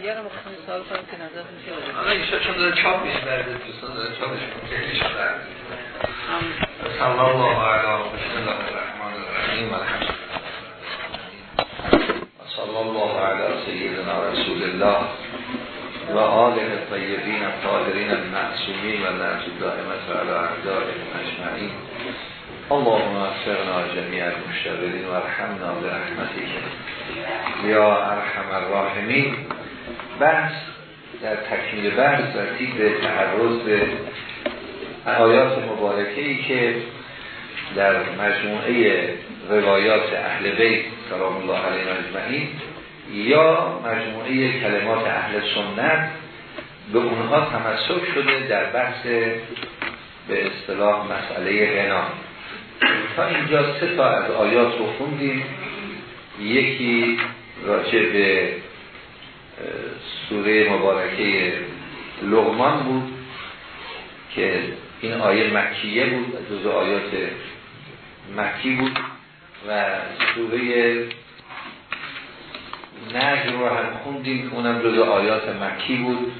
بعدیه رو مخصوص سوال کنم که نظر میشه آقا ایشا چون داره چاپ میشه برده دوستان داره چاپش کنم صلی الله علیه بسم الله الرحمن الرحیم. صلی الله علی سیدنا رسول الله. و آله طیبین الطاهرین المعصومین و لعنت دائمت علی اعدائهم اجمعین. اللهم افرنا جمیع المشتغلین و ارحمنا برحمتک یا ارحم الراحمین. بحث در تکمیل بحث و به تعرض به آیات مبارکه ای که در مجموعه روایات اهل بیت سلام الله علیه اجمعین یا مجموعه کلمات اهل سنت به اونها تمسک شده در بحث به اصطلاح مسئله غنا. تا اینجا سه تا از آیات رو خوندیم. یکی راجع به سوره مبارکه لغمان بود که این آیه مکیه بود جز آیات مکی بود و سوره نجم رو هم خوندیم که اونم جز آیات مکی بود.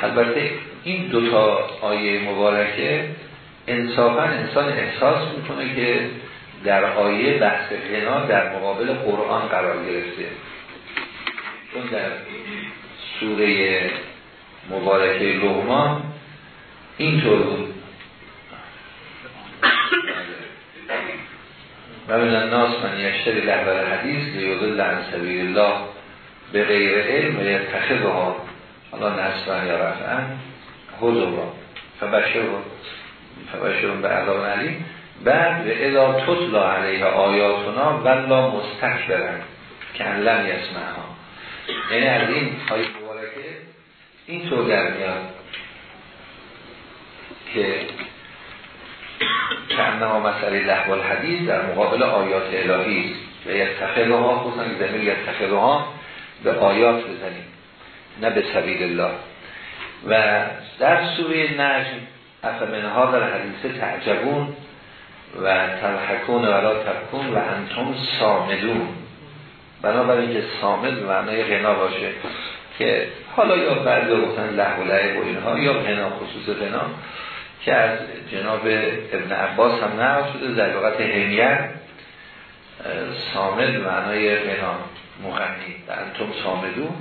البته این دوتا آیه مبارکه انصافا انسان احساس می‌کنه که در آیه بحث غنا در مقابل قرآن قرار گرفته. چون در سوره مبارکه لغمان اینطور بود. و من الناس من یشتری لحبر حدیث لیوضل عن سبیل الله به غیر علم و یتخذ ها حالا نصفا یا رفعا حضورا فبشر فبشر به عذاب علیم بعد و اذا تطلا علیه آیاتنا ولا مستکبرن. که لم یسمعها. یعنی از این های مبارکه این طور در میاد که انما مسئله لحو الحدیث در مقابل آیات الهی و یتخذ ها خصوصا زمین یتخذ ها به آیات بزنیم نه به سبیل الله. و در سوره نجم افمنها در حدیث تعجبون و تلحکون ولا تبکون و انتم سامدون بنابراین که سامد معنای غنا باشه که حالا یا بعد گفتن له و لعب و اینها یا غنا خصوص غنا که از جناب ابن عباس هم نقل شده در لغت همیر سامد معنای غنا مغنی انتم سامدون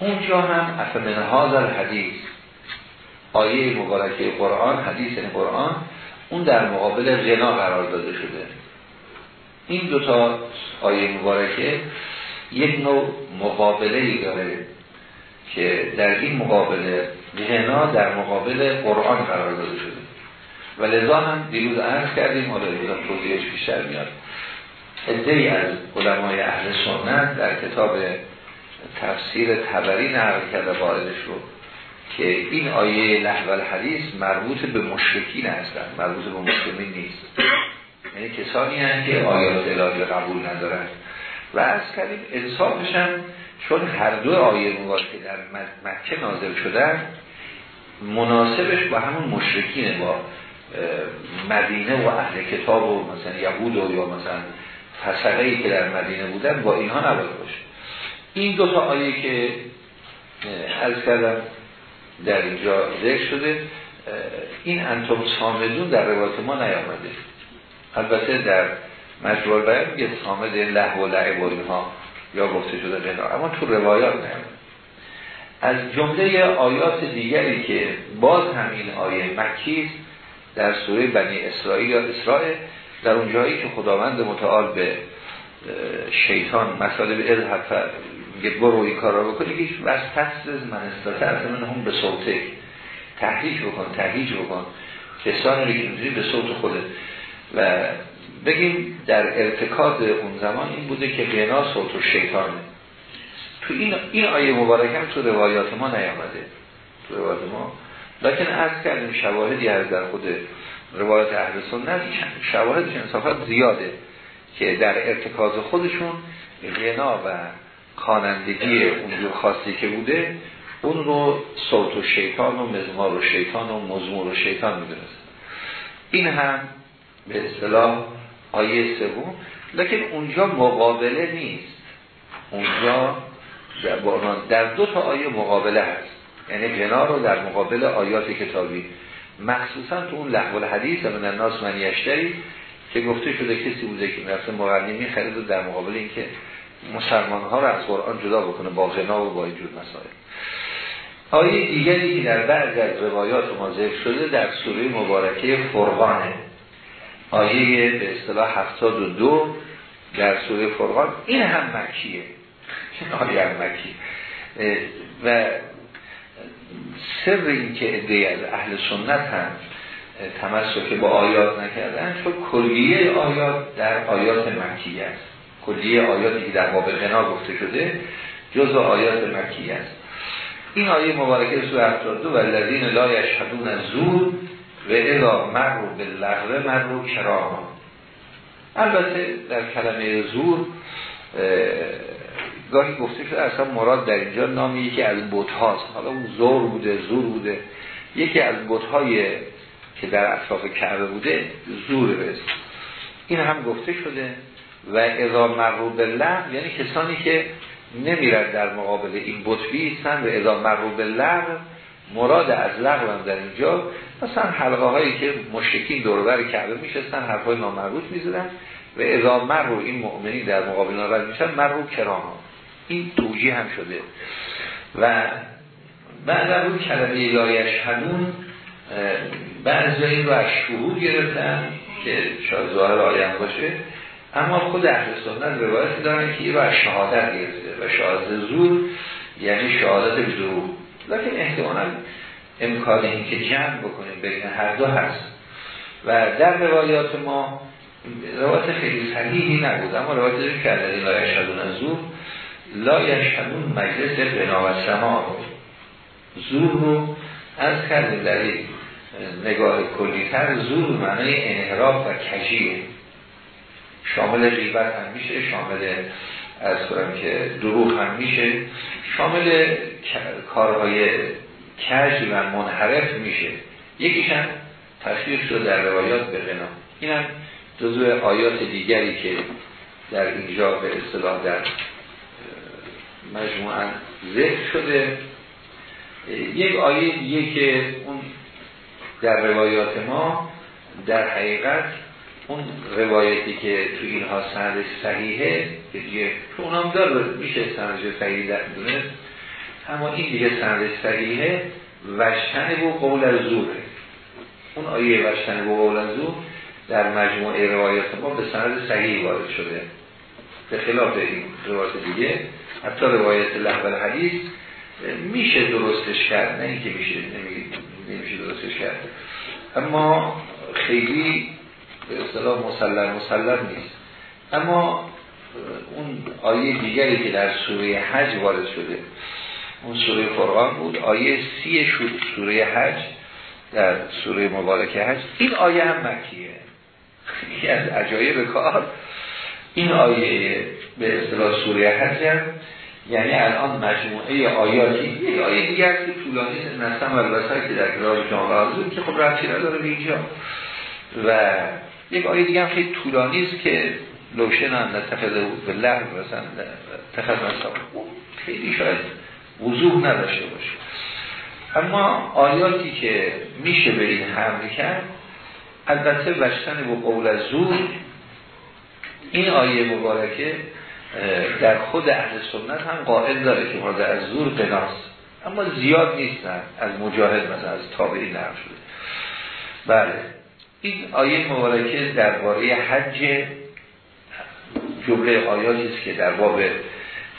اونجا هم افمنها در حدیث آیه مبارکه قرآن حدیث قرآن اون در مقابل غنا قرار داده شده. این دوتا آیه مبارکه یک نوع مقابله ای داره که در این مقابله غنا در مقابل قرآن قرار داده شده. و لذا هم دیروز عرض کردیم حالا دیروز توضیحش بیشتر میاد. ادهی از علمای اهل سنت در کتاب تفسیر تبری نقل کرده واردش رو که این آیه لحو الحدیث مربوط به مشرکین هستن مربوط به مسلمین نیست. یعنی کسانی هستند که آیات الهی قبول ندارند. و از کردیم انصافش هم چون هر دو آیه مبارکه در مکه نازل شدن مناسبش با همون مشرکینه با مدینه و اهل کتاب و مثلا یهود و یا مثلا فسقه که در مدینه بودن با اینها نباید باشه. این دو تا آیه که از کردم در اینجا ذکر شده این انتم سامدون در روایت ما نیامده. البته در مجبور بیان میگه سامد له و لعب و اینها یا گفته شده غنا اما تو روایات نیامده از جمله آیات دیگری که باز همین آیه مکی در سوره بنی اسرائیل یا اسرائیل در اون جایی که خداوند متعال به شیطان مسئله به اذهب میگه برو این کار را بکنی که از من استطاعت من هم به صوته تحریج بکن تحریج بکن. کسانی که به صوت خوده و بگیم در ارتکاد اون زمان این بوده که غنا صوت و شیطانه. تو این این آیه مبارکه هم تو روایات ما نیامده. تو روایات ما. لکن از کردیم شواهدی از در خود روایات اهل سنت شواهدش انصافت زیاده که در ارتکاز خودشون غنا و خانندگی اونجور خاصی که بوده اون رو صوت و شیطان و مزمار و شیطان و مزمور و شیطان می‌دونست. این هم به اصطلاح آیه سوم. لیکن اونجا مقابله نیست. اونجا در دو تا آیه مقابله هست. یعنی غنا رو در مقابل آیات کتابی. مخصوصا تو اون لحو الحدیث من الناس من یشتری که گفته شده کسی بوده که نفس مغنی خرید در مقابل اینکه مسلمان ها رو از قرآن جدا بکنه با غنا و با اینجور مسائل. آیه دیگری که در بعض از روایات ما ذکر شده در سوره مبارکه فرقانه. آیه به اصطلاح 72 در سوره فرقان. این هم مکیه. آیه هم مکی و سر این که ادهی از اهل سنت هم تمسک با آیات نکردن چون کلیه آیات در آیات مکی است. کلیه آیاتی که در باب غنا گفته شده جز آیات مکی است. این آیه مبارکه سوره 72 و الذین لا یشهدون زور و الا مرو باللغو مرو کراما البته در کلمه زور گاهی گفته شده اصلا مراد در اینجا نامی یکی از بوت هاست حالا اون زور بوده زور بوده. یکی از بوت های که در اطراف کعبه بوده زور رسید این هم گفته شده. و اذا مرو باللغو یعنی کسانی که نمیرد در مقابل این بت بیستن و اذا مرو باللغو مراد از لغو در اینجا. مثلا حلقه هایی که مشکین دوربر کعبه میشستن حرفای نامربوط می‌زدن و اذا مرو این مؤمنی در مقابل نارد میشن مرو کرام. این توجیه هم شده. و بعد از کلمه یا یشهدون بعضی این رو از شهود گرفتن که شاید ظاهر آیم باشه. اما خود اهل سنت روایتی دارن که این رو از شهادت گرفته و شهادت زور یعنی شهادت بزرگ لیکن احتمالا امکان این که جمع بکنیم بین هر دو هست. و در روایات ما روایت خیلی صحیحی نبود اما روایت داریم که این لا یشهدون از زور لا مجلس بنا و سما. زور رو از کردیم در نگاه کلیتر زور معنی انحراف و کجیه. شامل غیبت هم میشه شامل از کنم که دروغ هم میشه. شامل کارهای کج و منحرف میشه. یکیش هم تشریف شده در روایات به غنا. هم جزو آیات دیگری که در اینجا به اصطلاح در مجموعا ذکر شده. یک آیه دیگه که اون در روایات ما در حقیقت اون روایتی که تو اینها سندش صحیحه که دیگه تو اونام داره میشه سندش صحیح در دونه اما این دیگه سندش صحیحه وشتن و قول از زوره اون آیه وشتن و قول از زور در مجموعه روایات ما به سند صحیح وارد شده. به خلاف این روایت دیگه. حتی روایت لحظه حدیث میشه درستش کرد نه اینکه میشه نمیشه درستش کرد. اما خیلی به اصطلاح مسلم مسلم نیست. اما اون آیه دیگری که در سوره حج وارد شده اون سوره فرقان بود. آیه سی سوره حج در سوره مبارک حج. این آیه هم مکیه. یکی از عجایب کار این آیه به اصطلاح سوره حج هم. یعنی الان مجموعه آیاتی. یک آیه دیگر که طولانی نستم البسر که در گراه جامعه آزون که خب رفتی نداره به اینجا. و یک آیه دیگه هم خیلی طولانی است که لوشن هم نتخذ به لحظ مثلا تخذ خیلی شاید وضوح نداشته باشه. اما آیاتی که میشه به این حمل کرد البته وشتن و قول از زور این آیه مبارکه در خود اهل سنت هم قائل داره که مورد از زور قناست. اما زیاد نیستن از مجاهد مثلا از تابعی نرم شده. بله. این آیه مبارکه درباره حج جمله آیاتی است که در باب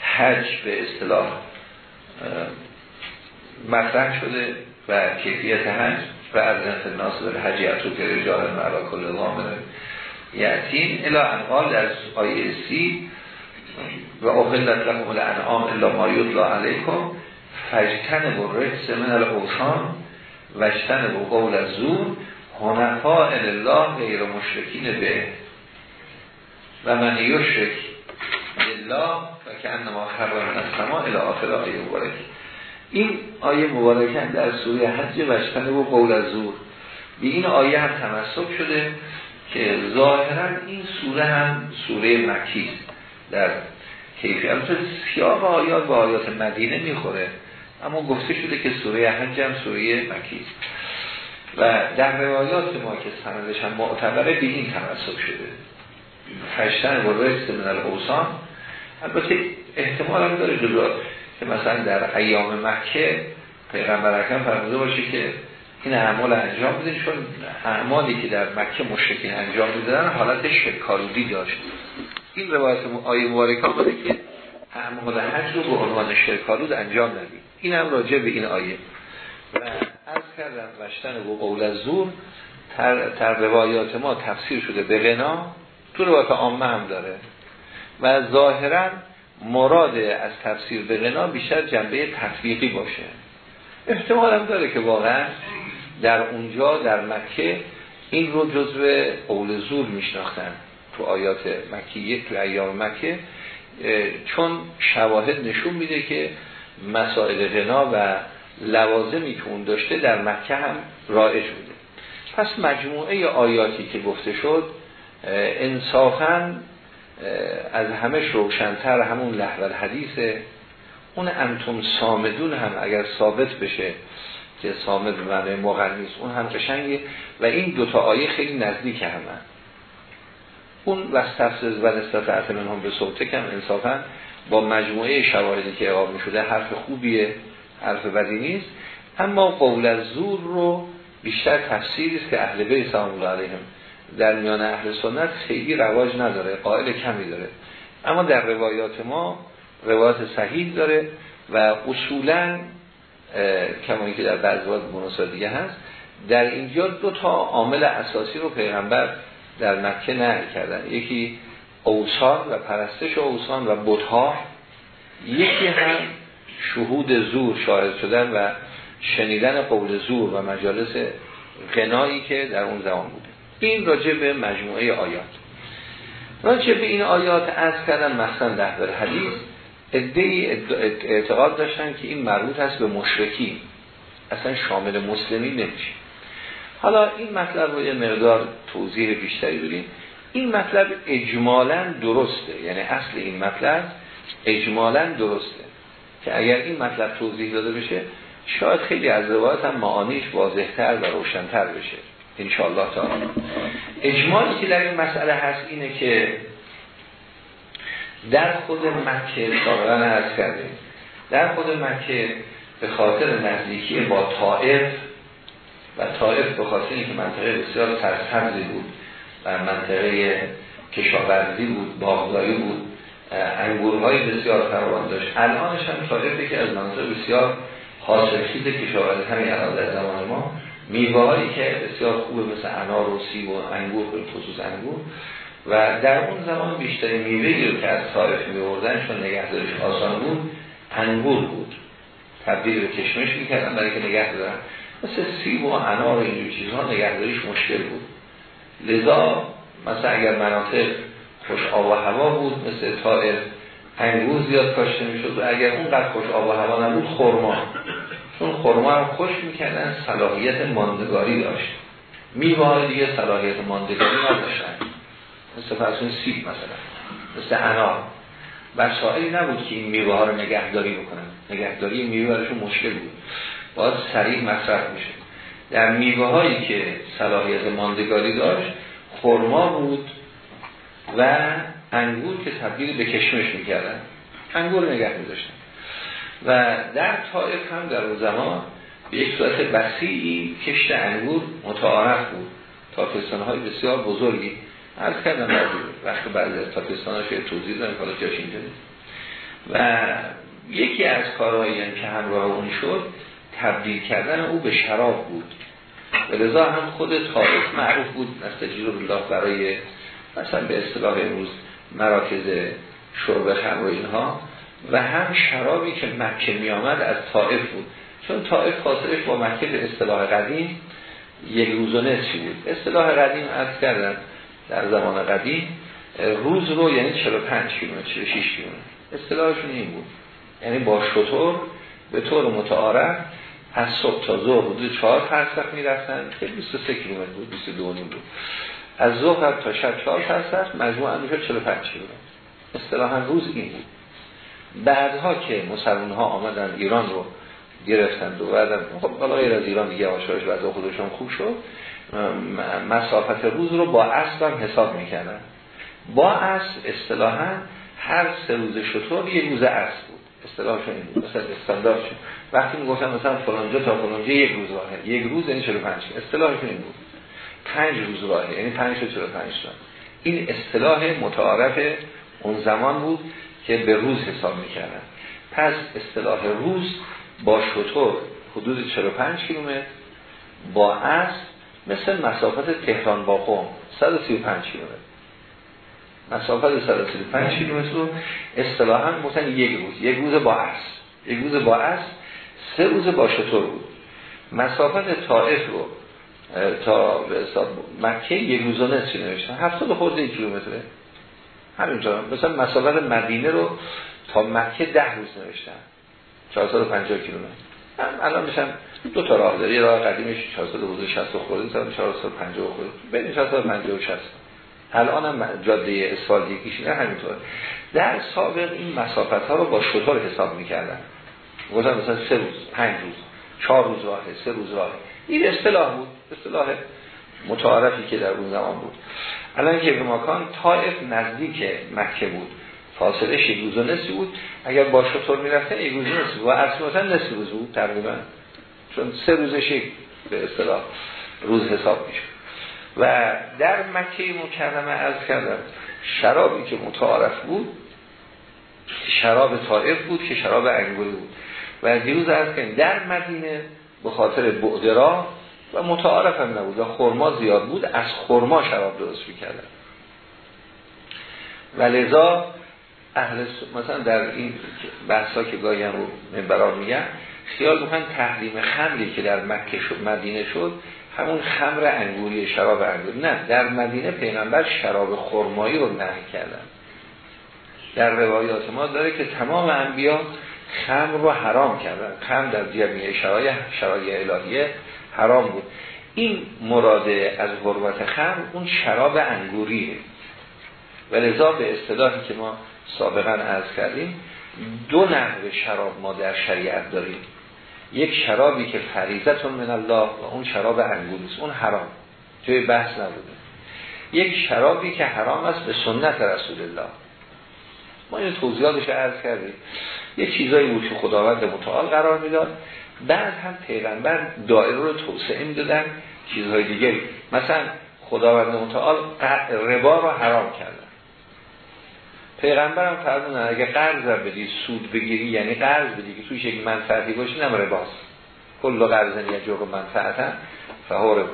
حج به اصطلاح مطرح شده و کیفیت حج و از نفت ناس به حج یعطو که رجال معلا کل غامر یعتین الا انقال در آیه سی. و اخلت لهم الانعام الا ما یطلا علیکم. فجتن و رجس من الاوشان وجتن و قول الزور. هنفا الله غیر مشرکین به. و من یشرک الله که انما حرم از سما الى آخر آیه مبارک. این آیه مبارکه در سوره حج وشتن و قول از زور. به این آیه هم تمسک شده که ظاهرا این سوره هم سوره مکی در کیفی البته سیاق آیات با آیات مدینه می‌خوره اما گفته شده که سوره حج هم سوره مکی. و در روایات ما که سندش هم معتبره به این تناسب شده. فشتن و رئیس من الاوسان البته احتمال هم داره جدا که مثلا در ایام مکه پیغمبر اکرم فرموده باشه که این اعمال انجام بدین چون اعمالی که در مکه مشرکین انجام می‌دادن حالتش کارودی داشت. این روایت آیه مبارکه آمده که اعمال حج رو به عنوان شرکالود انجام ندید. این هم راجع به این آیه. و از کردم وشتن و قول از زور تر, تر روایات ما تفسیر شده به غنا. تو روایت عامه هم داره. و ظاهرا مراد از تفسیر به غنا بیشتر جنبه تطبیقی باشه. احتمال هم داره که واقعا در اونجا در مکه این رو جزو قول زور میشناختن تو آیات مکیه تو ایام مکه چون شواهد نشون میده که مسائل غنا و لوازمی که اون داشته در مکه هم رایج بوده. پس مجموعه آیاتی که گفته شد انصافا از همش روشنتر همون لحول حدیثه. اون انتم سامدون هم اگر ثابت بشه که سامد معنی مغنیست اون هم قشنگه. و این دوتا آیه خیلی نزدیک همه. اون وستفزز و نستطعت من هم به صوته کم انصافا با مجموعه شواهدی که اقام شده حرف خوبیه حرف بدی نیست. اما قول از زور رو بیشتر تفسیری است که اهل بیت سلام الله علیهم در میان اهل سنت خیلی رواج نداره قائل کمی داره. اما در روایات ما روایات صحیح داره و اصولا کمایی که در بعض وقت دیگه هست در اینجا دو تا عامل اساسی رو پیغمبر در مکه نهی کردن. یکی اوسان و پرستش اوسان و بتها. یکی هم شهود زور شاهد شدن و شنیدن قول زور و مجالس غنایی که در اون زمان بوده. این راجع به مجموعه آیات. راجع به این آیات از کردن مثلا ده بر حدیث ادهی اعتقاد داشتن که این مربوط هست به مشرکی اصلا شامل مسلمی نمیشه. حالا این مطلب رو یه مقدار توضیح بیشتری بریم این مطلب اجمالا درسته. یعنی اصل این مطلب اجمالا درسته. که اگر این مطلب توضیح داده بشه شاید خیلی از روایت هم معانیش واضحتر و روشنتر بشه. انشاءالله تعالی. اجمالی که در این مسئله هست اینه که در خود مکه سابقا عرض کردیم در خود مکه به خاطر نزدیکی با طائف و طائف به خاطر اینکه منطقه بسیار سرسبزی بود و منطقه کشاورزی بود باغداری بود انگورهای بسیار فراوان داشت. الانش هم طائفه که از منطقه بسیار حاصلخیز کشاورزی همین الان در زمان ما میوهایی که بسیار خوبه مثل انار و سیب و انگور به خصوص انگور. و در اون زمان بیشتر میوهی رو که از طائف میوردن چون نگهداریش آسان بود انگور بود. تبدیل به کشمش می‌کردن برای که نگه دارن مثل سیب و انار و اینجور چیزها نگهداریش مشکل بود. لذا مثلا اگر مناطق خوش آب و هوا بود مثل طائف انگور زیاد کاشته می‌شد و اگر اونقدر خوش آب و هوا نبود خورما چون خورما هم خوش می‌کردن صلاحیت ماندگاری داشت. میوه دیگه صلاحیت ماندگاری نداشتن. مثل فرسون سیب مثلا مثل انار. وسائلی نبود که این میوه ها رو نگهداری بکنن. نگهداری میوه برشون مشکل بود. باید سریع مصرف میشه در میوه هایی که صلاحیت ماندگاری داشت خرما بود و انگور که تبدیل به کشمش می‌کردن. انگور نگه میداشتن. و در طائف هم در اون زمان به یک صورت بسیعی کشت انگور متعارف بود. تاکستان های بسیار بزرگی. عرض کردم وقت بعضی از تاکستان های توضیح دارم حالا جاش اینجا و یکی از کارهایی که همراه اون شد تبدیل کردن او به شراب بود. و لذا هم خود طائف معروف بود نستجیر الله برای مثلا به اصطلاح امروز مراکز شرب خمر و اینها. و هم شرابی که مکه می آمد از طائف بود. چون طائف خاطرش با مکه به اصطلاح قدیم یک روز و نصفی بود. اصطلاح قدیم از کردن در زمان قدیم روز رو یعنی 45 کیلومتر 46 کیلومتر. اصطلاحشون این بود. یعنی با شطور به طور متعارف از صبح تا ظهر حدود 4 فرسخ می‌رفتن. که 23 کیلومتر بود 22 بود. از ظهر تا شب 4 فرسخ مجموعا میشه 45 کیلومتر. اصطلاحا روز این بود. بعدها که مسلمان ها آمدن ایران رو گرفتند و بعد خب غیر از ایران دیگه آشایش بعد خودشون خوب شد. مسافت روز رو با اصل هم حساب می‌کردن. با اصل اصطلاحا هر سه روز شطور یک روز اصل بود. اصطلاحشون این بود. مثلا استاندارد شد. وقتی می‌گفتن مثلا فلانجا تا فلانجا یک روز راهه. یک روز یعنی 45 اصطلاحشون این بود. پنج روز راهه. یعنی 5 تا 45 تا. این اصطلاح متعارف اون زمان بود. که به روز حساب می‌کردن. پس اصطلاح روز با شطور حدود 45 کیلومتر با اصل مثل مسافت تهران با قوم 135 کیلومتر. مسافت 135 کیلومتر رو اصطلاحا مثلا یک روز. یک روز با اصل یک روز با اصل سه روز با شطور بود. مسافت طائف رو تا به حساب مکه یک روز و نصفی نوشتن؟ 70 خورده کیلومتره. همینطور مثلا مسافت مدینه رو تا مکه ده روز نوشتن. 450 کیلومتر. الان میشن دو تا راه داره. یه راه قدیمش 460 خورده تا 450 خورده. بین 450 و 60 الان هم جاده اسفالت یکیش نه همینطور در سابق این مسافت ها رو با شطور حساب می‌کردن. گفتن مثلا سه روز پنج روز چهار روز راهه سه روز راهه. این اصطلاح بود. اصطلاح متعارفی که در اون زمان بود. الان که به مکان طائف نزدیک مکه بود. فاصله یک روز و نصفی بود. اگر با شطور می‌رفتن یک روز نصفی و اصلا نصف روز بود تقریبا. چون سه روزش به اصطلاح روز حساب میشه و در مکه مکرمه از کردم شرابی که متعارف بود شراب طائف بود که شراب انگوری بود. و دیروز از کردم در مدینه به خاطر بعدرا و متعارف هم نبود و خورما زیاد بود از خورما شراب درست می‌کردن و لذا اهل مثلا در این بحثا که گاهی رو منبران میگن خیال می‌کنن تحریم خمری که در مکه شد مدینه شد همون خمر انگوری شراب انگوری. نه در مدینه پیغمبر شراب خرمایی رو نهی کردن. در روایات ما داره که تمام انبیا خمر رو حرام کردن. خمر در جمعیه شرایع شرایع الهیه حرام بود. این مراده از حرمت خمر اون شراب انگوریه. و لذا به اصطلاحی که ما سابقا عرض کردیم دو نحو شراب ما در شریعت داریم. یک شرابی که فریضتون من الله و اون شراب انگوریست اون حرام. توی بحث نبوده. یک شرابی که حرام است به سنت رسول الله. ما این توضیحاتش عرض کردیم. یک چیزایی بود که خداوند متعال قرار می‌داد. بعد هم پیغمبر دائره رو توسعه می‌دادن چیزهای دیگری مثلا خداوند متعال ربا رو حرام کردن. پیغمبر هم فرمودن اگه قرض بدی سود بگیری یعنی قرض بدی که توش یک منفعتی باشه نم رباست. کل قرض یه جور منفعتا فهور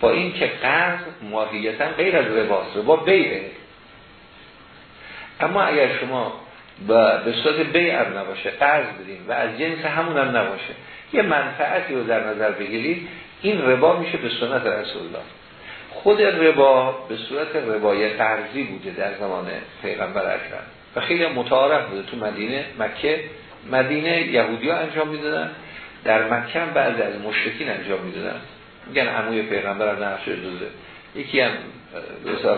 با این که قرض ماهیتا غیر از رباست. ربا بیعه. اما اگر شما به صورت بیع نباشه قرض بدین و از جنس همون هم نباشه یه منفعتی رو در نظر بگیرید این ربا میشه به سنت رسول الله خود ربا به صورت ربای قرضی بوده در زمان پیغمبر اکرم. و خیلی متعارف بوده تو مدینه مکه. مدینه یهودی انجام می‌دادن. در مکه هم بعضی از مشرکین انجام می‌دادن. میگن عموی پیغمبر هم نقش دوزه یکی هم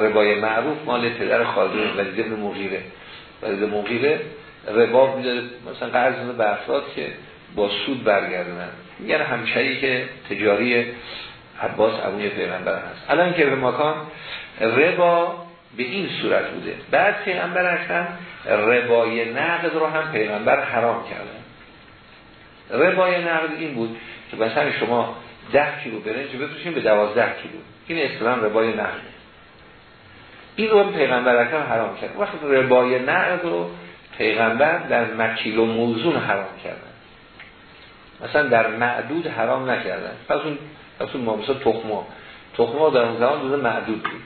ربای معروف مال پدر خالد ولید ابن مغیره. ولید مغیره ربا می‌داده. مثلا قرض به افراد که با سود برگردونن. میگن همشهری که تجاری عباس عموی پیغمبر هست. الان که به مکان ربا به این صورت بوده. بعد پیغمبر هستن ربای نقد رو هم پیغمبر حرام کردن ربای نقد این بود که مثلا شما ده کیلو برنج بفروشین به دوازده کیلو. این اصلا ربای نقد. این رو پیغمبر اکرم حرام کرد. وقت ربای نقد رو پیغمبر در مکیل و موزون حرام کردن مثلا در معدود حرام نکردن. پس اون پس اون ما مثلا تخما تخما در اون زمان دوزه معدود بود.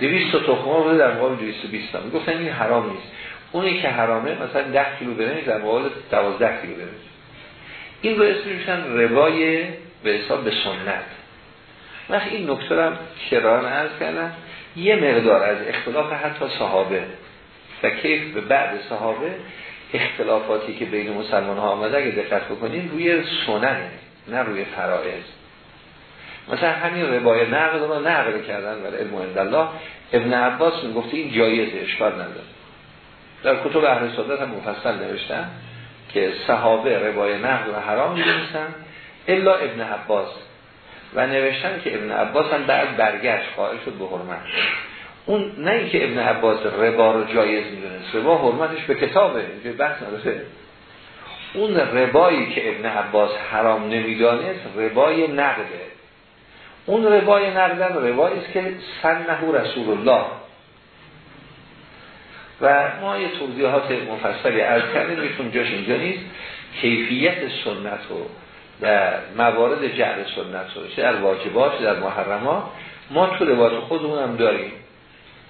دویست تا تخما بوده در مقابل دویست و بیست هم گفتن این حرام نیست. اونی که حرامه مثلا ده کیلو برنج در مقابل دوازده کیلو برنج. این رو اسم میشن روای به حساب به سنت. وقتی این نکته هم کران عرض کردن یه مقدار از اختلاف حتی صحابه و کیف به بعد صحابه اختلافاتی که بین مسلمان ها آمده اگه دقت بکنین روی سننه نه روی فرائض مثلا همین روای نقل رو نقل کردن ولی علم الله. ابن عباس گفته این جایزه اشکال نداره. در کتب اهل سنت هم مفصل نوشتن که صحابه روای نقد و حرام می‌دونستن الا ابن عباس. و نوشتن که ابن عباس هم بعد برگشت قائل شد به حرمت. اون نه اینکه ابن عباس ربا رو جایز می‌دونست. ربا حرمتش به کتابه. اینجا بحث نداره. اون ربایی که ابن عباس حرام نمی‌دانست ربای نقده. اون ربای نقدن ربایی است که سنه رسول الله و ما یه توضیحات مفصلی از کردیم میتون جاش اینجا نیست. کیفیت سنت رو در موارد جعل سنت رو در واجبات در محرمات ما تو روایت خودمون هم داریم.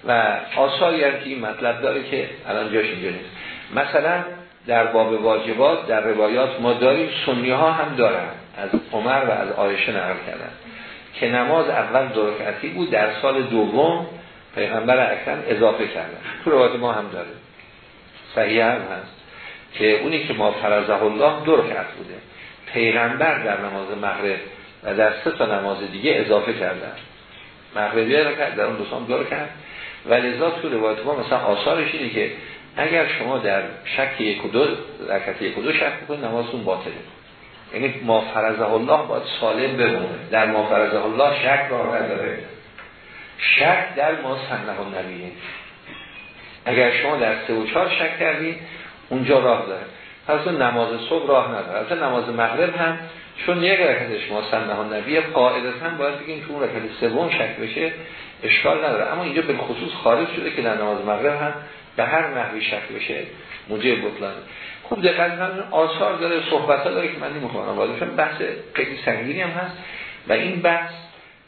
و آثاری هم که این مطلب داره که الان جاش اینجا نیست. مثلا در باب واجبات در روایات ما داریم سنی ها هم دارن. از عمر و از آیشه نقل کردن. که نماز اول دو بود در سال دوم پیغمبر اکرم اضافه کردن. تو روایت ما هم داره صحیح هم هست. که اونی که ما فرزه الله دو بوده. پیغمبر در نماز مغرب و در سه تا نماز دیگه اضافه کردن. مغربی رکعت در اون دو سام کرد و لذا تو روایت ما مثلا آثارش اینه که اگر شما در شک یک و دو رکعت یک و دو شک بکنید نمازتون باطله. یعنی ما فرزه الله باید سالم بمونه. در ما فرزه الله شک راه نداره. شک در ما سنه نبیه اگر شما در سه و چهار شک کردید اونجا راه داره. پس نماز صبح راه نداره. از نماز مغرب هم چون یک رکعت شما سنه نبیه قاعدتا باید بگیم که اون رکعت سوم شک بشه اشکال نداره. اما اینجا به خصوص خارج شده که در نماز مغرب هم به هر نحوی شک بشه موجب بطلان خوب دقت کنید آثار داره صحبت ها داره که من نمی‌خوام وارد بحث خیلی سنگینی هم هست و این بحث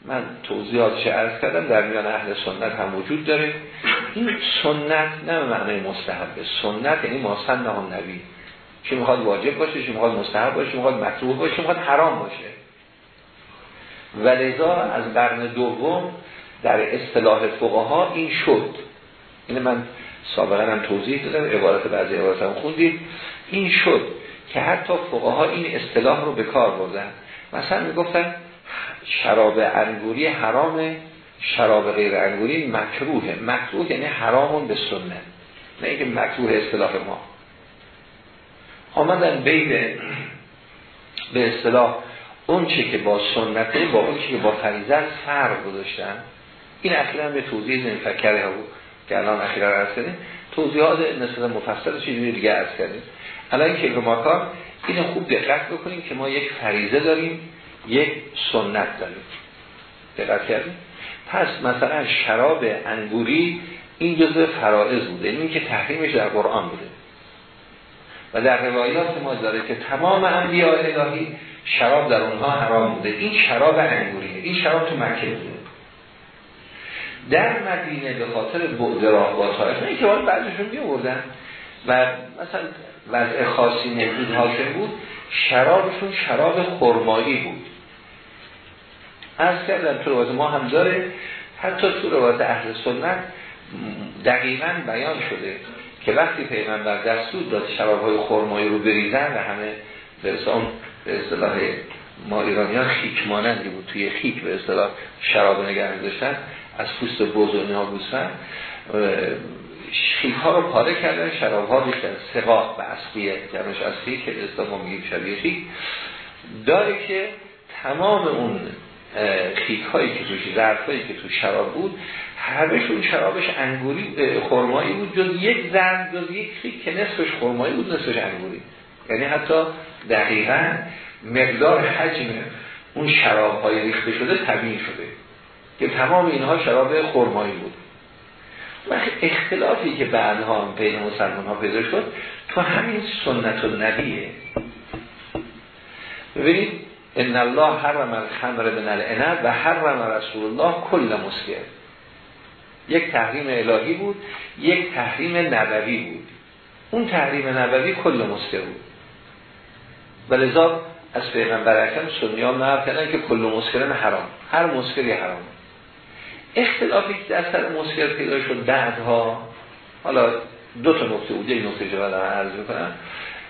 من توضیحاتش عرض کردم در میان اهل سنت هم وجود داره. این سنت نه به معنی مستحبه سنت یعنی ما هم نبی. چه می‌خواد واجب باشه چه می‌خواد مستحب باشه چه می‌خواد مکروه باشه چه می‌خواد حرام باشه. ولذا از قرن دوم در اصطلاح فقها این شد. این من سابقا هم توضیح دادم عبارت بعضی عبارت هم خوندید. این شد که حتی فقها این اصطلاح رو به کار بردن. مثلا می‌گفتن شراب انگوری حرام شراب غیر انگوری مکروه. مکروه یعنی حرامون به سنت. نه اینکه مکروه اصطلاح ما. آمدن بین به اصطلاح اون چی که با سنته با اون چی که با فریضه فرق گذاشتن. این اخیرا به توضیح نمیفکره بود که الان اخیرا عرض کردیم. توضیحات نسبت مفصل چیزی دیگه عرض کردیم. الان که ماکان اینو خوب دقت بکنیم که ما یک فریضه داریم یک سنت داریم. دقت کردیم؟ پس مثلا شراب انگوری این جزء فرائض بوده این که تحریمش در قرآن بوده. و در روایات ما داره که تمام انبیاء الهی شراب در اونها حرام بوده. این شراب انگوریه. این شراب تو مکه بوده در مدینه به خاطر بعد راه با طایف نه که بعضشون می و مثلا وضع خاصی نبود حاکم بود شرابشون شراب خرمایی بود. از کردم تو ما هم داره حتی تو روایت اهل سنت دقیقا بیان شده که وقتی پیغمبر دستور داد شراب های خرمایی رو بریزن و همه به اصطلاح ما ایرانی ها خیک مانندی بود توی خیک به اصطلاح شراب نگه داشتن از پوست بوز و خیک ها رو پاره کردن شراب ها بیشتر سقاق و اصلیه جمعش اصلی که اصطلاح ما میگیم شبیه خیک. داره که تمام اون خیک هایی که توش ظرف هایی که تو شراب بود همشون شرابش انگوری خرمایی بود. جز یک ظرف جز یک خیک که نصفش خرمایی بود نصفش انگوری. یعنی حتی دقیقا مقدار حجم اون شراب های ریخته شده طبیعی شده. که تمام اینها شراب خرمایی بود. و اختلافی که بعدها بین مسلمان ها پیدا شد تو همین سنت و نبیه ببینید ان الله حرم الخمر من العنب و حرم رسول الله کل مسکر. یک تحریم الهی بود یک تحریم نبوی بود. اون تحریم نبوی کل مسکر بود. ولذا از پیغمبر اکرم سنی ها که کل مسکرن حرام. هر مسکری حرام. اختلافی که در سر مسکر پیدا شد بعدها. حالا دو تا نکته بود یک نکته جواب عرض می‌کنم.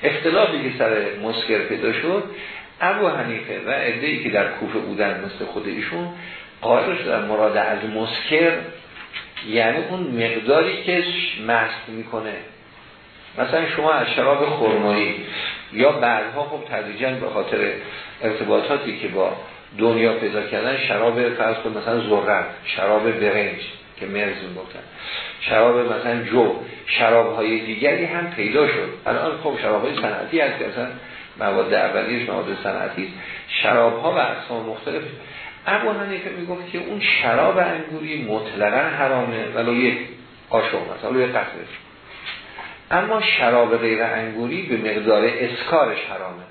اختلافی که سر مسکر پیدا شد ابو حنیفه و ای که در کوفه بودن مثل خود ایشون قائل شدن مراد از مسکر یعنی اون مقداری که مست می‌کنه. مثلا شما از شراب خرمایی یا بعدها خب تدریجا به خاطر ارتباطاتی که با دنیا پیدا کردن شراب فرض کن مثلا ذرت شراب برنج که مرز بکن. شراب مثلا جو شراب های دیگری هم پیدا شد. الان خب شراب های صنعتی هست که مثلا مواد اولیش مواد صنعتی شراب ها و اقسام مختلف. ابو که می‌گفت که اون شراب انگوری مطلقا حرامه ولو یک قاشق مثلا یک قطره اما شراب غیر انگوری به مقدار اسکارش حرامه.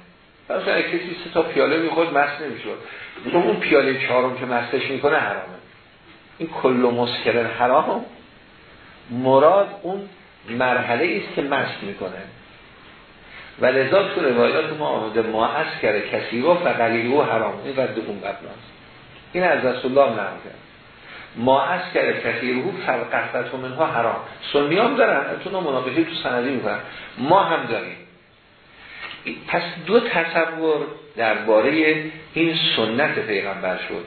مثلا کسی سه تا پیاله می‌خورد مست نمی‌شد. اون پیاله چهارم که مستش می‌کنه حرامه. این کل مسکرن حرام. مراد اون مرحله است که مست می‌کنه. و لذا تو روایات ما آمده ما از کرده کسی و قلیل حرام. این رد اون قبلاست این از رسول الله کرد. ما از کرده کسی رو فرقصت و منها حرام. سنی هم دارن اتون مناقشی تو سندی می‌کنن ما هم داریم. پس دو تصور درباره این سنت پیغمبر شد.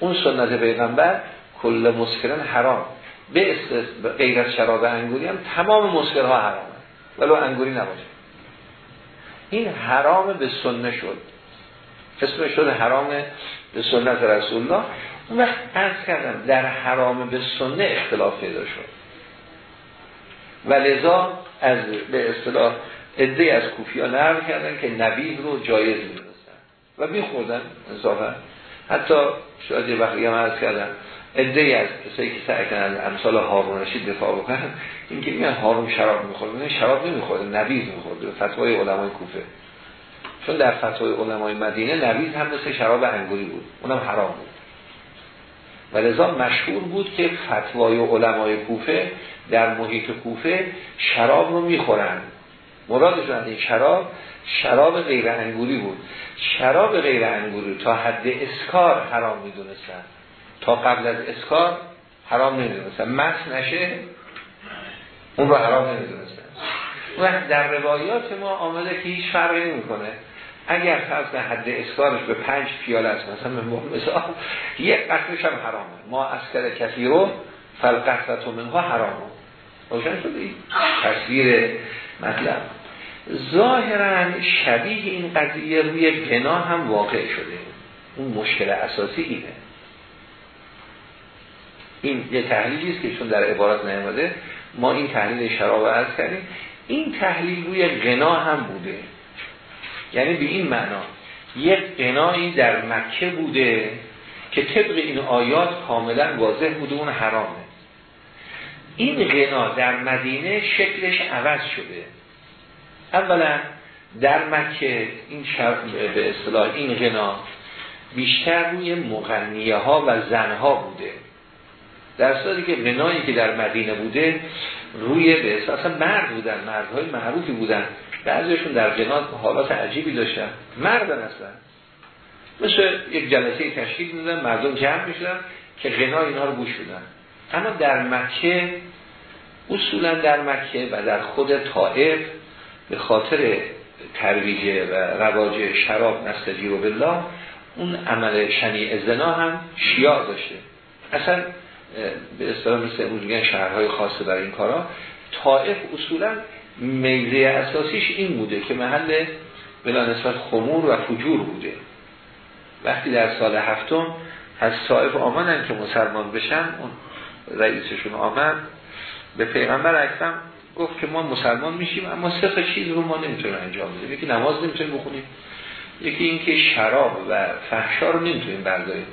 اون سنت پیغمبر کل مسکرن حرام. به غیر از شراب انگوری هم تمام مسکرها حرامه ولو انگوری نباشه. این حرام به سنه شد. اسم شد حرام به سنت رسول الله اون وقت ارز کردم در حرام به سنه اختلاف پیدا شد. و از به اصطلاح ادهی از کوفی ها کردن که نبید رو جایز می و میخوردن انصافا. حتی شاید یه وقتی هم عرض کردن ادهی از کسایی که سعی کنن از امثال هارون رشید دفاع بکنن این که میگن هارون شراب می‌خورد شراب نمی‌خورد نبیز می‌خورد به فتوای علمای کوفه. چون در فتوای علمای مدینه نبیز هم مثل شراب انگوری بود اونم حرام بود. و لذا مشهور بود که فتوای علمای کوفه در محیط کوفه شراب رو می‌خورن. مرادشون از این شراب شراب غیر انگوری بود. شراب غیر انگوری تا حد اسکار حرام می‌دونستن. تا قبل از اسکار حرام نمی‌دونستن. مس نشه اون رو حرام نمی‌دونستن. و در روایات ما آمده که هیچ فرقی نمی‌کنه. اگر فرض حد اسکارش به پنج پیاله است مثلا مثلا یک قطرش هم حرامه. ما اسکر کسی رو فلقصت و منها حرامه. روشن شده تصویر مطلب. ظاهرا شبیه این قضیه روی بنا هم واقع شده. اون مشکل اساسی اینه. این یه تحلیلی است که چون در عبارت نیامده ما این تحلیل شراب عرض کردیم. این تحلیل روی غنا هم بوده. یعنی به این معنا یک غنایی در مکه بوده که طبق این آیات کاملا واضح بوده اون حرامه. این غنا در مدینه شکلش عوض شده. اولا در مکه این به اصطلاح این غنا بیشتر روی مغنیه ها و زنها بوده. در صورتی که غنایی که در مدینه بوده روی به اصطلاح مرد بودن مردهای معروفی بودن. بعضیشون در غنا حالات عجیبی داشتن. مردن اصلا. مثل یک جلسه تشکیل میدن مردم جمع می‌شدن که غنا اینا رو گوش بدن. اما در مکه اصولا در مکه و در خود طائف به خاطر ترویج و رواج شراب نستجیر و بالله اون عمل شنیع زنا هم شیاع داشته. اصلا به اصطلاح مثل امروز میگن شهرهای خاصه برای این کارا. طائف اصولا میزه اساسیش این بوده که محل بلا نسبت خمور و فجور بوده. وقتی در سال هفتم از طائف آمدن که مسلمان بشن اون رئیسشون آمد. به پیغمبر اکرم گفت که ما مسلمان میشیم اما سه چیز رو ما نمی‌تونیم انجام بدیم. یکی نماز نمی‌تونیم بخونیم یکی اینکه شراب و فحشا رو نمی‌تونیم برداریم.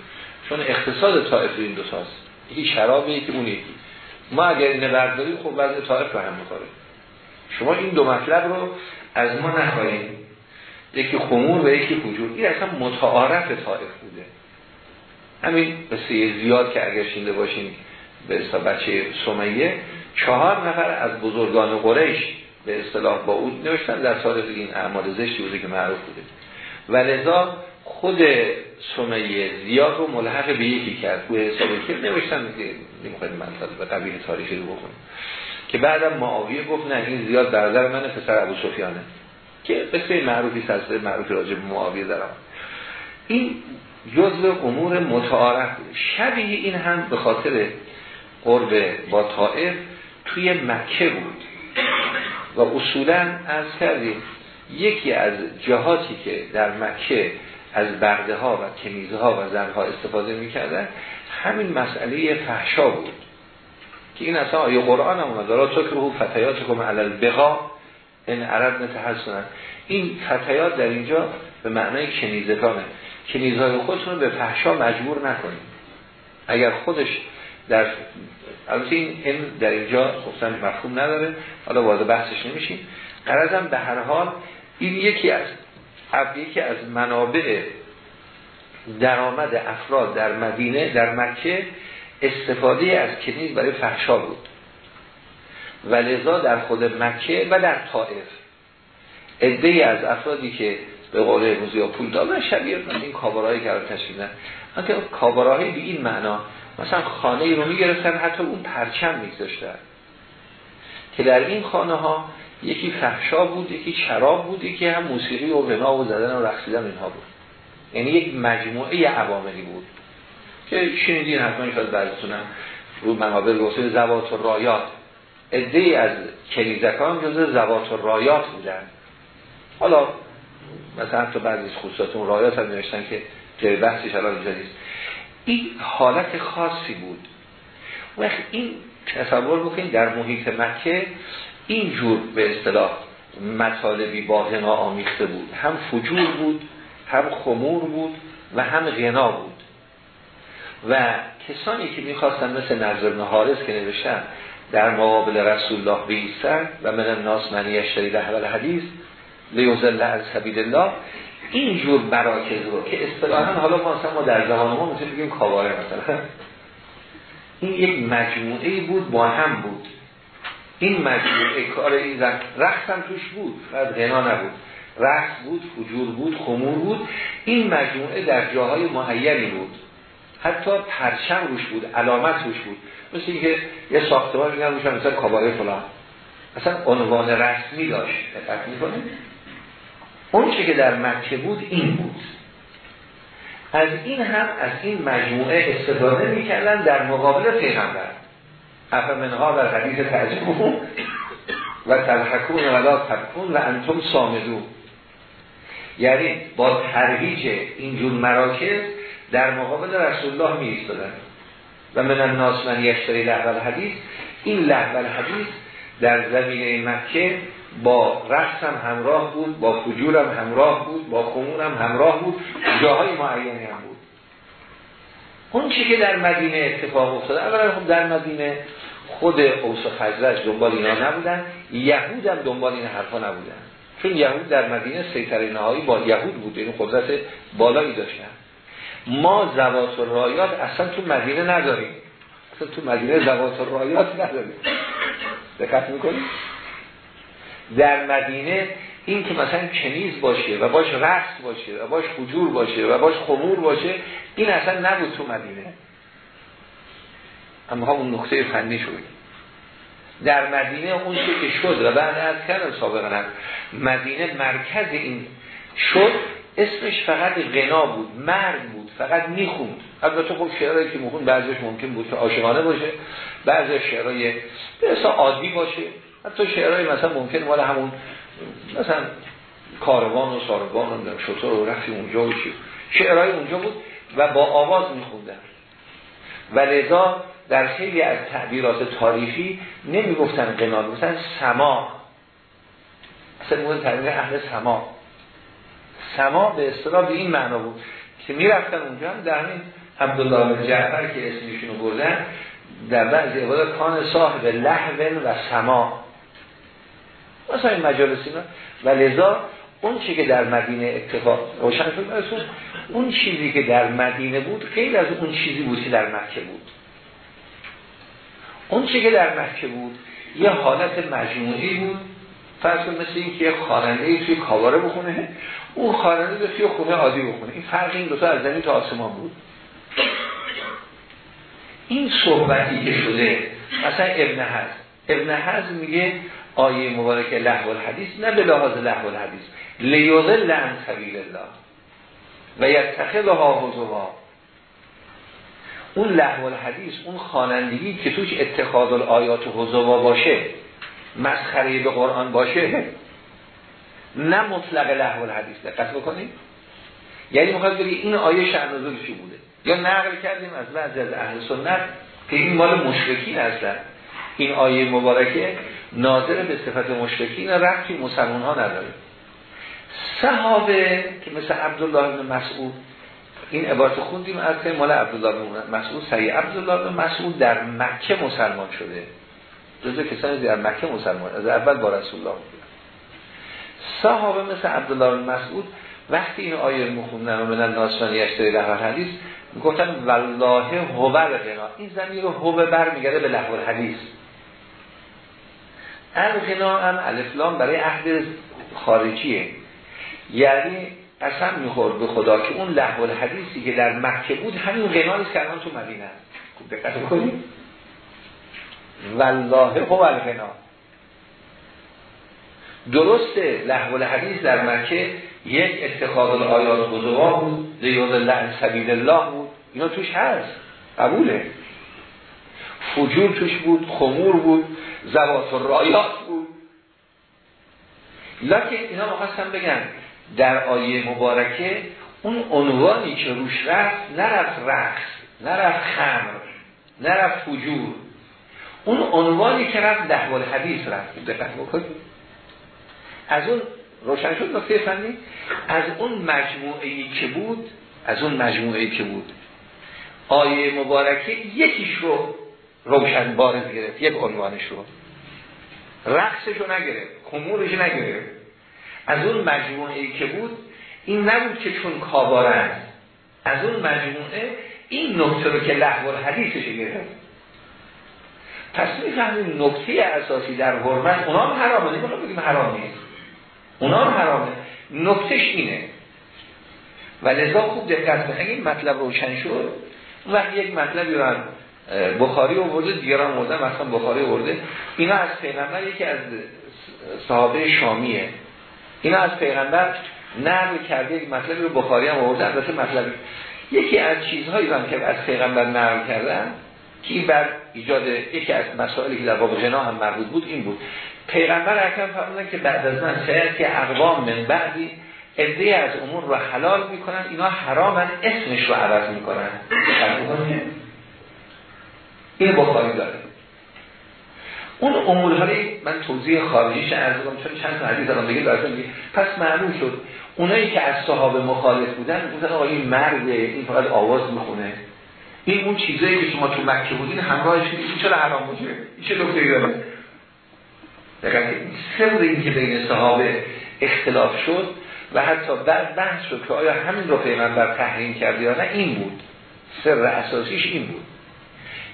چون اقتصاد طائف این دو تاست. یکی شرابه یکی اون یکی. ما اگر اینه برداریم خب وضع طائف رو هم می‌خوره. شما این دو مطلب رو از ما نخواهیم یکی خمور و یکی حجور این اصلا متعارف طائف بوده. همین قصه زیاد که اگر شینده باشین به اصطلاح بچه سمیه چهار نفر از بزرگان قریش به اصطلاح با او نوشتن در سال این اعمال زشتی بوده که معروف بوده. و لذا خود سمیه زیاد رو ملحق به یکی کرد. توی حساب که نوشتن که نمی‌خواید من به قبیل تاریخی رو بکنم که بعدم معاویه گفت نه این زیاد برادر من پسر ابو سفیانه که قصه معروفی سلسله معروفی راجع به معاویه دارم. این جزء امور متعارف شبیه این هم به خاطر قرب با طائف توی مکه بود. و اصولا از کردیم یکی از جهاتی که در مکه از برده ها و کنیزه ها و زنها استفاده می‌کردن همین مسئله فحشا بود. که این اصلا آیه قرآن هم اومد. دارا تو که رو فتیات کم علل بقا این عرب نتحسنن این فتیات در اینجا به معنای کنیزگانه کنیزهای خودتون به فحشا مجبور نکنید. اگر خودش در البته این در اینجا خصوصا مفهوم نداره. حالا وارد بحثش نمیشیم. قرضم به هر حال این یکی از یکی از منابع درآمد افراد در مدینه در مکه استفاده از کنیز برای فحشا بود. و لذا در خود مکه و در طائف. عده از افرادی که به قول موزی پول دادن شبیه این کابارهایی که رو تشکیل که کابارهایی به این معنا مثلا خانه رو می‌گرفتن حتی اون پرچم میگذاشتن. که در این خانه ها یکی فحشا بود یکی شراب بود یکی هم موسیقی و غنا و زدن و رقصیدن اینها بود. یعنی یک مجموعه عواملی بود. که شنیدین حتما شاید بعضتونم رو منابع گفته زوات و رایات عده از کنیزکان جز زوات و رایات بودن. حالا مثلا تو بعضی از خصوصات اون رایات هم نوشتن که جای بحثش الان اینجا نیست. این حالت خاصی بود. وقت این تصور بکنید در محیط مکه اینجور به اصطلاح مطالبی با غنا آمیخته بود. هم فجور بود هم خمور بود و هم غنا بود. و کسانی که می‌خواستن مثل نظر بن حارس که نوشتن در مقابل رسول الله بیستن و من الناس من یشتری لحول حدیث لیوزل از سبیل الله اینجور براکز رو که اصطلاحا حالا ما مثلا ما در زمان ما می‌تونیم بگیم کاباره مثلا. این یک مجموعه بود با هم بود. این مجموعه کار این رقص هم توش بود فقط غنا نبود. رقص بود فجور بود خمور بود. این مجموعه در جاهای معینی بود. حتی پرچم روش بود علامت روش بود. مثل اینکه یه ساختمان میگن روش مثلا کاباره فلان. اصلا عنوان رسمی داشت. دقت می‌کنه اون چه که در مکه بود این بود. از این هم از این مجموعه استفاده می‌کردن در مقابل پیغمبر. افمنها در حدیث تجمع و تلحکون و لا تبکون و انتم سامدون یعنی با ترویج اینجور مراکز در مقابل رسول الله می و من الناس من یشتری لحول حدیث این لحول حدیث در زمینه مکه با رقص هم همراه بود با فجور هم همراه بود با خمون هم همراه بود جاهای معینی هم بود. اون چی که در مدینه اتفاق افتاده اولا خب در مدینه خود اوس خزرج دنبال اینا نبودن یهود هم دنبال این حرفا نبودن. چون یهود در مدینه سیطره نهایی با یهود بود این قدرت بالایی داشتن. ما زوات و رایات اصلا تو مدینه نداریم. اصلا تو مدینه زوات و رایات نداریم. دقت می‌کنیم در مدینه این که مثلا کنیز باشه و باش رقص باشه و باش حجور باشه و باش خمور باشه این اصلا نبود تو مدینه. اما اون نقطه فنی شد. در مدینه اون که شد و بعد از کردم سابقا مدینه مرکز این شد اسمش فقط غنا بود مرد بود فقط می‌خوند. البته خب شعرهایی که می‌خوند بعضیش ممکن بود که عاشقانه باشه بعضی شعرهای به عادی باشه. حتی شعرهای مثلا ممکن مال همون مثلا کاروان و ساروان و شطور و رفتی اونجا و چی. شعرهای اونجا بود و با آواز میخوندن. و لذا در خیلی از تعبیرات تاریخی نمی‌گفتن قنا گفتن سما. اصلا مورد تعبیر اهل سما. سما به اصطلاح به این معنا بود که می‌رفتن اونجا هم در این عبدالله بن جعفر که اسمشون بردن در بعضی عبادت کان صاحب لحون و سما. مثلا این مجالس اینا. و لذا اون چی که در مدینه اتفاق روشن شد اون چیزی که در مدینه بود خیلی از اون چیزی بود که در مکه بود. اون چی که در مکه بود یه حالت مجموعی بود. فرض مثل این که یه خواننده ای توی کاواره بخونه اون خواننده به توی خونه عادی بخونه. این فرق این دوتا از زمین تا آسمان بود. این صحبتی که شده مثلا ابن هست ابن هست میگه آیه مبارک لحو الحدیث نه به لحاظ لحو الحدیث. لیوزل عن سبیل الله و یتخذها حضوها اون لحو الحدیث اون خوانندگی که توش اتخاذ الآیات حضوا باشه مسخره به قرآن باشه نه مطلق لحو الحدیث. دقت بکنید. یعنی می‌خواد بگی این آیه شأن چی بوده؟ یا نقل کردیم از بعضی از اهل سنت که این مال مشرکین هستن. این آیه مبارکه ناظر به صفت مشرکین رفتی مسلمان ها نداره. صحابه که مثل عبدالله بن مسعود این عبارت خوندیم از که مال عبدالله بن مسعود سعی عبدالله بن مسعود در مکه مسلمان شده. جزء کسانی در مکه مسلمان از اول با رسول الله بود صحابه مثل عبدالله بن مسعود وقتی این آیه مخوندن و بدن ناسفانی یشتری لحو حدیث می‌گفتن والله هوبر غنا این زمین رو هوبه بر میگره به لحو حدیث الغنا هم الفلام برای عهد خارجیه. یعنی قسم می‌خورد به خدا که اون لحو الحدیثی که در مکه بود همین غنایی که الان تو مدینه خوب دقت کنید والله هو الغنا. درسته لحو الحدیث در مکه یک اتخاذ آیات بزرگا بود لیوز الله سبیل الله بود. اینا توش هست. قبوله. فجور توش بود خمور بود. زوات و رایات بود. لکن اینا مخواستم بگن در آیه مبارکه اون عنوانی که روش رفت نرفت رقص نرفت خمر نرفت فجور. اون عنوانی که رفت دهوال حدیث رفت. دقت بکنید. از اون روشن شد نکته فنی؟ از اون مجموعه که بود از اون مجموعه که بود. آیه مبارکه یکیش رو روشن بارز گرفت. یک عنوانش رو. رقصش رو نگرفت. خمورش نگرفت. از اون مجموعه ای که بود این نبود که چون کابارن از اون مجموعه این نکته رو که لحو حدیثش گرفت. پس می‌فهمیم نکته اساسی در حرمت اونا هم حرامه. نمی‌خوام بگیم حرام نیست. اونا هم حرامه. نکتهش اینه. و لذا خوب دقت کنید. مطلب روشن شد وقتی یک مطلبی رو بخاری آورده دیگران آورده مثلا بخاری آورده اینا از پیغمبر یکی از صحابه شامیه. اینا از پیغمبر نقل کرده یک مطلبی رو بخاری هم آورده البته مطلبی یکی از چیزهایی هم که از پیغمبر نقل کردن که این بر ایجاد یکی از مسائلی که در باب هم مربوط بود این بود. پیغمبر اکرم فرمودن که بعد از من شاید که اقوام من بعدی عده از امور رو حلال می‌کنن اینا حرامن اسمش رو عوض می‌کنن. این بخاری داره اون امور هایی من توضیح خارجیش عرض کنم چون چند تا حدیث الان بگید لازم میگه. پس معلوم شد اونایی که از صحابه مخالف بودن گفتن آقا این مرده این فقط آواز می‌خونه. این اون چیزایی که شما تو مکه بودین همراهش این چرا حرام باشه؟ این چه نکته داره؟ دقیقا سر این که بین صحابه اختلاف شد و حتی بعد بحث شد که آیا همین رو پیغمبر تحریم کرد یا نه این بود. سر اساسیش این بود.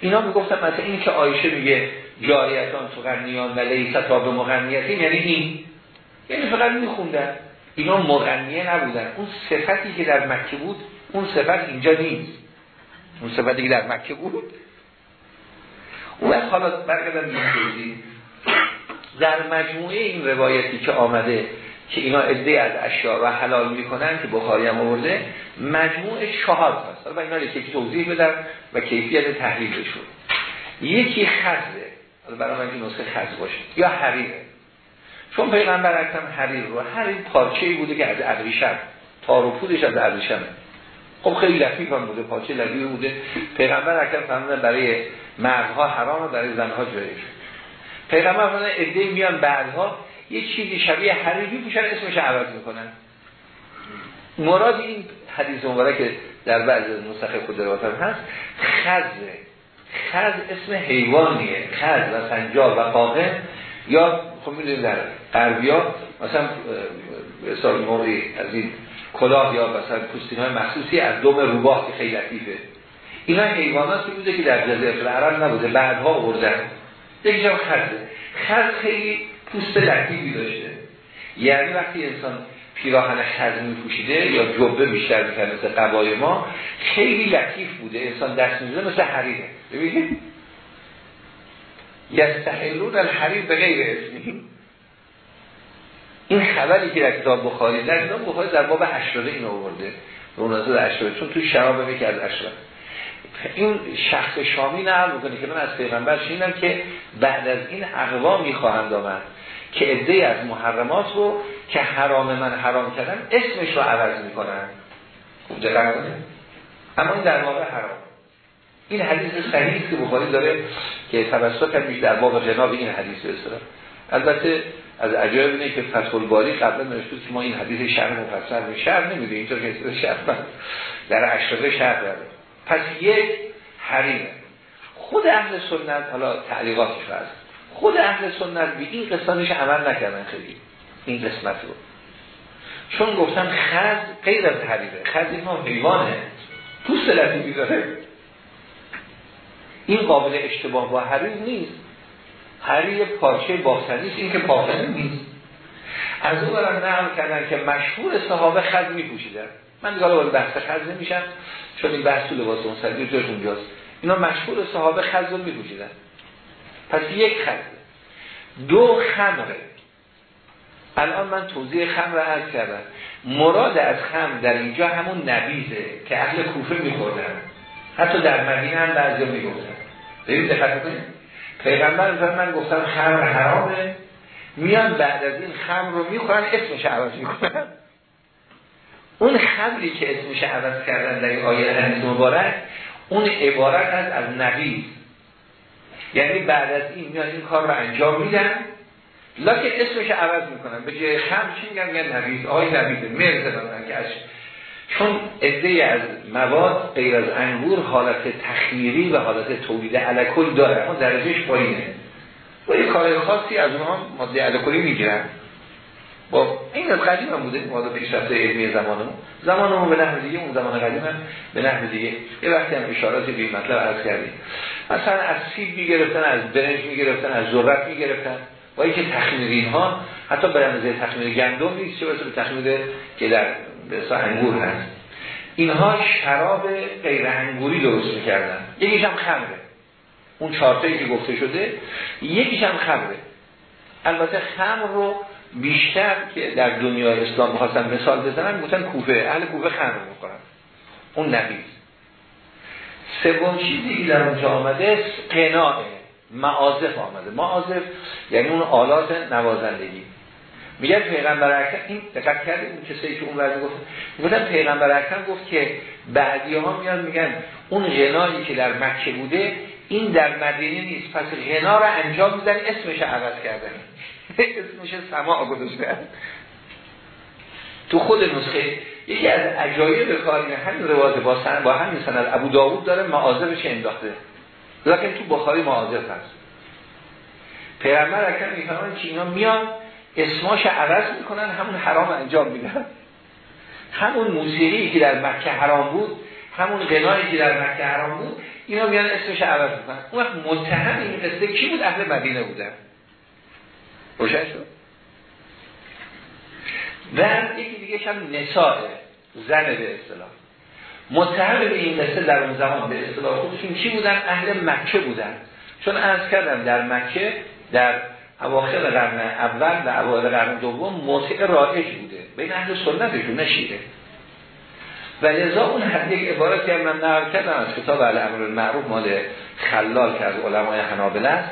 اینا می‌گفتن مثلا این که آیشه میگه جاریتان فقرنیان و لیستا به مغنیتیم یعنی این. یعنی فقط میخوندن. اینا مغنیه نبودن. اون صفتی که در مکه بود اون صفت اینجا نیست. اون صفتی که در مکه بود. اون حالا برگردم این در مجموعه این روایتی که آمده که اینا عده از اشیاء و حلال می‌کنن که بخاری هم آورده مجموع شهاد هست. و اینا که توضیح بدن و کیفیت تحلیلشون. یکی خزه. برای من این نسخه خز باشه. یا حریره چون پیغمبر اکرم حریر رو حریر پارچه ای بوده که از ابریشم. تار و پودش از ابریشمه. خب خیلی لطیف هم بوده پارچه لطیف بوده. پیغمبر اکرم فرمودن برای مردها حرام برای زنها جایز پیغمبر فرمودن ایده میان بعدها یه چیزی شبیه حریری پوشن اسمش عوض می‌کنن. مراد این حدیث مبارک در بعض نسخه خود هست خز خز اسم حیوانیه. خز و سنجاب و قاقه یا خب می‌دونید در غربیا مثلا سال موقعی از این کلاه یا مثلا پوستین های مخصوصی از دوم روباه که خیلی لطیفه. اینا حیواناتی بوده که در جزیره العرب نبوده بعدها آوردن. یکیش هم خزه. خز خیلی پوست لطیفی داشته. یعنی وقتی انسان پیراهن خز می پوشیده یا جبه بیشتر می‌کنه مثل قبای ما خیلی لطیف بوده. انسان دست می‌زنه مثل حریره. ببینید. یستحلون الحریر به غیر اسمی. این خبری که در کتاب بخاری در کتاب بخاری در باب اشراره این آورده. رونازه در اشراره چون تو شراب که از اشراره. این شخص شامی نقل می‌کنه که من از پیغمبر شنیدم که بعد از این اقوامی خواهند آمد که عده از محرمات رو که حرام من حرام کردم اسمش رو عوض می‌کنن دقیق اما این در واقع حرام. این حدیث صحیح که بخاری داره که توسط کردیش در باب جناب این حدیث بسرم البته از عجایب اینه که فتح الباری قبلا نوشته که ما این حدیث شهر مفصل شهر نمیده اینطور که شهر در اشرفه شهر داره. پس یک حریمه خود اهل سنت حالا تعلیقاتش هست خود اهل سنت به این قسمتش عمل نکردن خیلی. این قسمت رو. چون گفتن خز غیر از حریمه. خز این ما حیوانه. پوست لطیفی داره. این قابل اشتباه با حریر نیست. حریر پارچه بافتنی است. این که بافتنی نیست. از اون برم نقل کردن که مشهور صحابه خز می پوشیدن من دیگه حالا بحث خز نمیشم. چون این بحث لباس اون جاش اونجاست. اینا مشهور صحابه خز رو پس یک خز. دو خمره. الان من توضیح خمر عرض کردم. مراد از خمر در اینجا همون نبیزه که اهل کوفه میخوردن. حتی در مدینه هم بعضی می‌گفتن. ببین دقت کنید پیغمبر من گفتم خمر حرامه. میان بعد از این خمر رو می‌خورن اسمش عوض می‌کنن. اون خمری که اسمش عوض کردن در این آیه حدیث مبارک اون عبارت از از نبی. یعنی بعد از این میان این کار رو انجام میدن. لکن اسمش عوض می‌کنن. به جای خمر چی میگن؟ میگن نبیز آی نبیزه مرزه که از چون عده از مواد غیر از انگور حالت تخمیری و حالت تولید علکل داره. اما درجهش پایینه. با یه کار خاصی از اونها ماده علکلی می‌گیرن. با این از قدیم هم بوده ماده پیشرفته علمی زمانمون زمانمون به نحو دیگه اون زمان قدیم هم به نحو دیگه. یه وقتی هم اشاراتی به مطلب عرض کردیم. مثلا از سیب می‌گرفتن از برنج می‌گرفتن از ذرت می‌گرفتن. با اینکه تخمیر اینها حتی به اندازه تخمیر گندم نیست چه به تخمیر که در به انگور هست. اینها شراب غیر انگوری درست می‌کردن. یکیش هم خمره. اون چارتایی که گفته شده یکیش هم خمره. البته خمر رو بیشتر که در دنیای اسلام می‌خواستن مثال بزنن گفتن کوفه اهل کوفه خمر می‌کنن اون نبیز. سوم چیزی که در اونجا آمده قناعه معازف آمده. معازف یعنی اون آلات نوازندگی. میگن پیغمبر اکرم این دقت کردیم اون کسایی که اون ورد گفت. میگن پیغمبر اکرم گفت که بعدی ها میان میگن اون غنایی که در مکه بوده این در مدینه نیست. پس غنا رو انجام میدن اسمش عوض کردن. اسمش سماع گذاشتن تو خود نسخه یکی از عجایب کاری همین روایت با سن با همین سند ابو داوود داره معاذبش انداخته. لکن تو بخاری معاذب هست. پیغمبر اکرم می‌فهمن که اینا میان اسماش عوض می‌کنن همون حرام انجام میدن. همون موسیقی که در مکه حرام بود همون غنایی که در مکه حرام بود اینا میان اسمش عوض می‌کنن. اون وقت متهم این قصه کی بود؟ اهل مدینه بودن. روشن شد. و یکی دیگه هم نساء زن به اصطلاح. متهم به این قصه در اون زمان به اصطلاح خودشون کی بودن؟ اهل مکه بودن. چون از کردم در مکه در اواخر قرن اول و اوایل قرن دوم موسیقی رایج بوده. بین اهل سنتشون نشیده و لذا اون هر یک عبارتی هم من نقل کردم از کتاب الامر المعروف مال خلال کرد علمای حنابله است.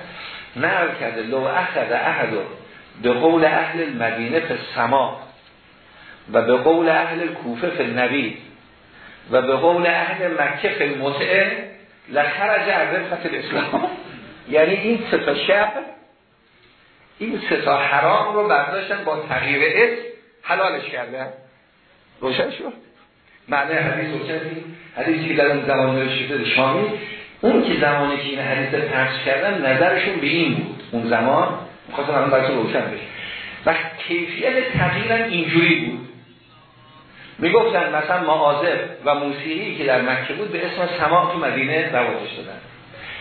نقل کرده. لو اخذ احد به قول اهل المدینه فی سما و به قول اهل کوفه فی النبی و به قول اهل مکه فی المتعه لخرج از الاسلام. یعنی این سه شب این ستا حرام رو برداشتن با تغییر اسم حلالش کردن. روشن شد؟ معنی حدیث روشن حدیثی که در اون زمان نوشته شامی اون که زمانی که این حدیث پخش کردن نظرشون به این بود. اون زمان خواستم الان براتون روشن بشه. و کیفیت تغییرم اینجوری بود. می‌گفتن مثلا معاذب و موسیقی که در مکه بود به اسم سماع تو مدینه رواجش دادن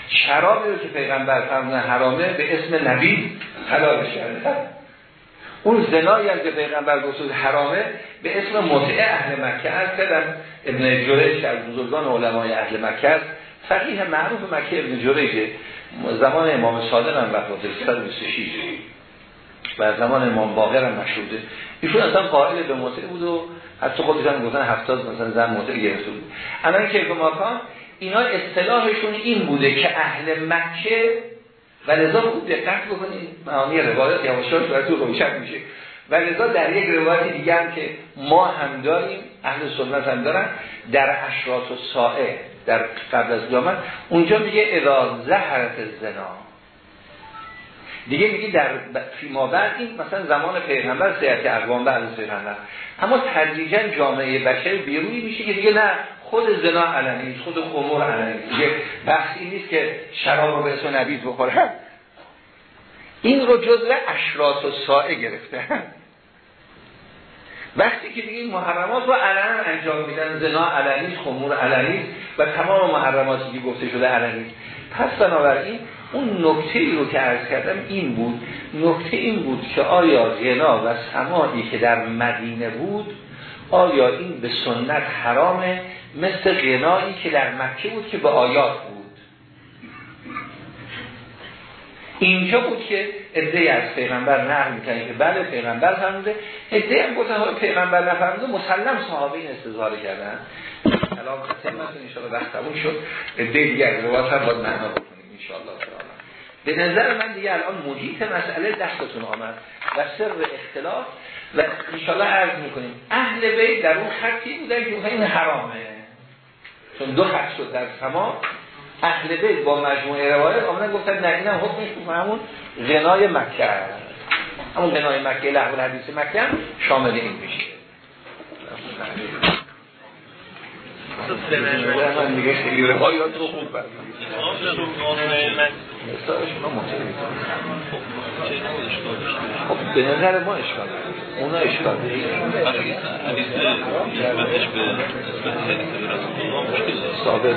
شرابی رو که پیغمبر فرمودن حرامه به اسم نبی حلالش کرده اون زنایی هم که پیغمبر گفت حرامه به اسم متعه اهل مکه از کردن ابن جریج از بزرگان علمای اهل مکه است فقیه معروف مکه ابن جریج زمان امام صادق هم وفات 126 و زمان امام باقر هم مشهوده ایشون اصلا قائل به متعه بود و حتی خودش هم گفتن 70 مثلا زن متعه گرفته بود. الان که ماکان اینا اصطلاحشون این بوده که اهل مکه و لذا خوب دقت بکنید معانی روایت یواشاش براتون روشن میشه. و لذا در یک روایت دیگه که ما هم داریم اهل سنت هم دارن در اشراط و سائه در قبل از قیامت اونجا میگه اذا زهرت زنا دیگه میگه در فیما بعد این مثلا زمان پیغمبر سیرت اقوام بعد از پیغمبر. اما تدریجا جامعه بشر بیروی میشه که دیگه نه خود زنا علنی خود خمور علنی دیگه بحثی نیست که شراب رو به اسم بخوره. این رو جزء اشراط و سائه گرفته. وقتی که دیگه این محرمات رو علنا انجام میدن زنا علنی خمور علنی و تمام محرماتی که گفته شده علنی پس بنابراین اون نکته رو که عرض کردم این بود. نکته این بود که آیا غنا و سماعی که در مدینه بود آیا این به سنت حرامه؟ مثل غنایی که در مکه بود که به آیات بود. اینجا بود که ادهی از پیغمبر نقل می‌کنه که بله پیغمبر فرموده. ادهی هم گفتن حالا پیغمبر نفرموده مسلم صحابه این استظهار کردن. الان خدمتتون ان شاء الله وقت شد. ادهی دیگر روایت هم باید معنا بکنیم ان شاء الله تعالی. به نظر من دیگه الان محیط مسئله دستتون آمد. و سر اختلاف و انشالله عرض می‌کنیم اهل بیت در اون خطی بودن که این حرامه. چون دو خط شد در سما اهل بیت با مجموعه روایت آمدن گفتن نه اینم حکمش تو همون غنای مکه همون غنای مکه لحظه حدیث مکه هم شامل این میشه. من دیگه خیلی روایات رو خوب برد خب به نظر ما اشکال اونا اشکال ثابت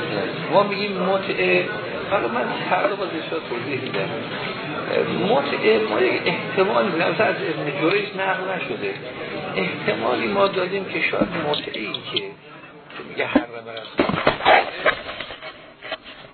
ما میگیم متعه حالا من فردا باز اشکال توضیح میدم. متعه ما یک احتمال میگم از ابن جوریش نقل نشده. احتمالی ما دادیم که شاید متعه ای که میگه حرم رسول.